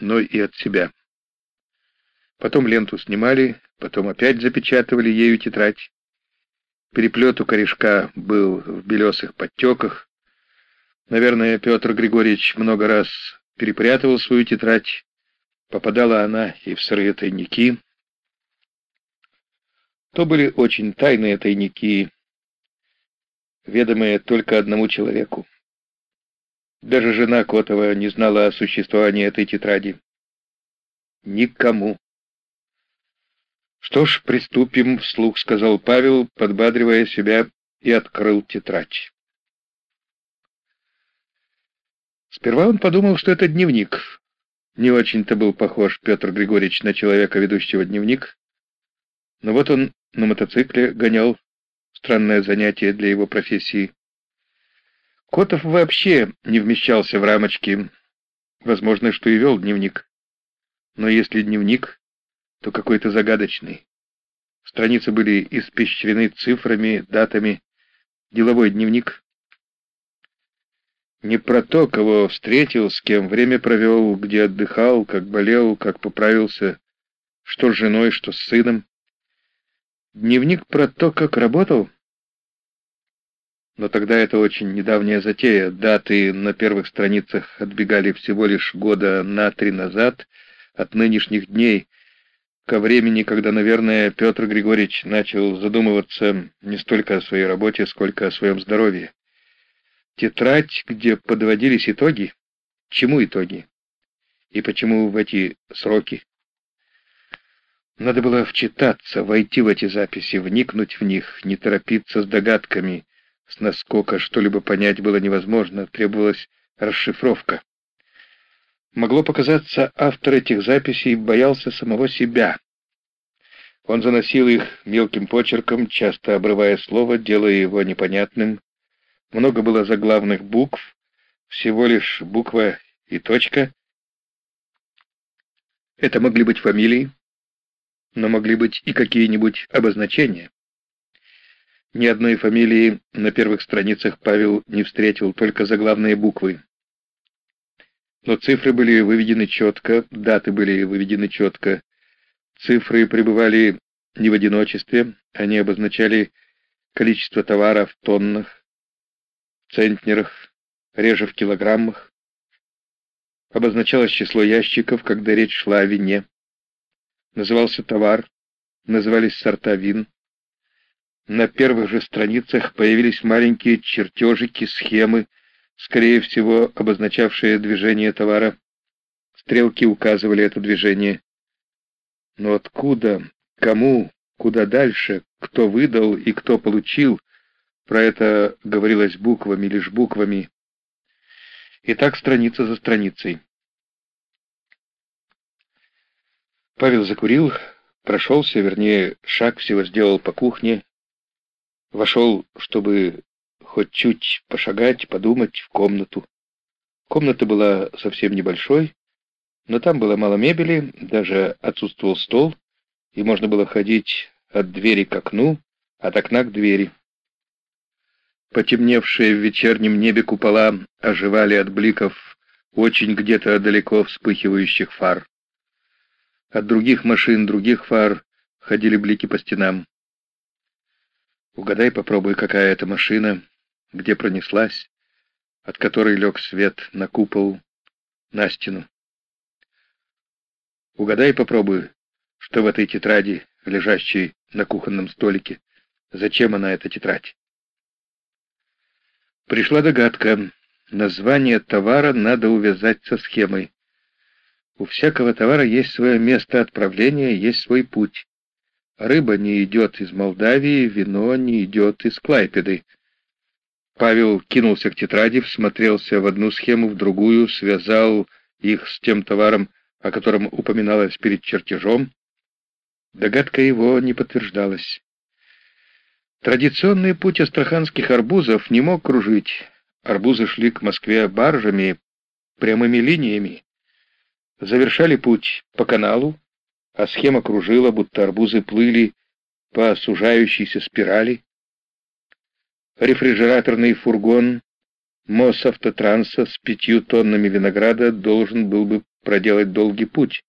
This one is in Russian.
но и от себя. Потом ленту снимали, потом опять запечатывали ею тетрадь. Переплет у корешка был в белесых подтеках. Наверное, Петр Григорьевич много раз перепрятывал свою тетрадь. Попадала она и в сырые тайники. То были очень тайные тайники, ведомые только одному человеку. Даже жена Котова не знала о существовании этой тетради. Никому. «Что ж, приступим», — вслух сказал Павел, подбадривая себя, и открыл тетрадь. Сперва он подумал, что это дневник. Не очень-то был похож Петр Григорьевич на человека, ведущего дневник. Но вот он на мотоцикле гонял. Странное занятие для его профессии. Котов вообще не вмещался в рамочки. Возможно, что и вел дневник. Но если дневник, то какой-то загадочный. Страницы были испещрены цифрами, датами. Деловой дневник. Не про то, кого встретил, с кем время провел, где отдыхал, как болел, как поправился, что с женой, что с сыном. Дневник про то, как работал? Но тогда это очень недавняя затея. Даты на первых страницах отбегали всего лишь года на три назад от нынешних дней, ко времени, когда, наверное, Петр Григорьевич начал задумываться не столько о своей работе, сколько о своем здоровье. Тетрадь, где подводились итоги? Чему итоги? И почему в эти сроки? Надо было вчитаться, войти в эти записи, вникнуть в них, не торопиться с догадками. С наскока что-либо понять было невозможно, требовалась расшифровка. Могло показаться, автор этих записей боялся самого себя. Он заносил их мелким почерком, часто обрывая слово, делая его непонятным. Много было заглавных букв, всего лишь буква и точка. Это могли быть фамилии, но могли быть и какие-нибудь обозначения. Ни одной фамилии на первых страницах Павел не встретил, только заглавные буквы. Но цифры были выведены четко, даты были выведены четко. Цифры пребывали не в одиночестве, они обозначали количество товара в тоннах, центнерах, реже в килограммах. Обозначалось число ящиков, когда речь шла о вине. Назывался товар, назывались сорта вин. На первых же страницах появились маленькие чертежики, схемы, скорее всего, обозначавшие движение товара. Стрелки указывали это движение. Но откуда, кому, куда дальше, кто выдал и кто получил, про это говорилось буквами, лишь буквами. И так страница за страницей. Павел закурил, прошелся, вернее, шаг всего сделал по кухне, вошел, чтобы хоть чуть пошагать, подумать в комнату. Комната была совсем небольшой, но там было мало мебели, даже отсутствовал стол, и можно было ходить от двери к окну, от окна к двери. Потемневшие в вечернем небе купола оживали от бликов очень где-то далеко вспыхивающих фар. От других машин, других фар ходили блики по стенам. Угадай, попробуй, какая это машина, где пронеслась, от которой лег свет на купол, на стену. Угадай попробуй, что в этой тетради, лежащей на кухонном столике. Зачем она, эта тетрадь? Пришла догадка. Название товара надо увязать со схемой. У всякого товара есть свое место отправления, есть свой путь. Рыба не идет из Молдавии, вино не идет из Клайпеды. Павел кинулся к тетради, всмотрелся в одну схему, в другую, связал их с тем товаром, о котором упоминалось перед чертежом. Догадка его не подтверждалась. Традиционный путь астраханских арбузов не мог кружить. Арбузы шли к Москве баржами, прямыми линиями. Завершали путь по каналу, а схема кружила, будто арбузы плыли по сужающейся спирали. Рефрижераторный фургон Мосавтотранса с пятью тоннами винограда должен был бы проделать долгий путь.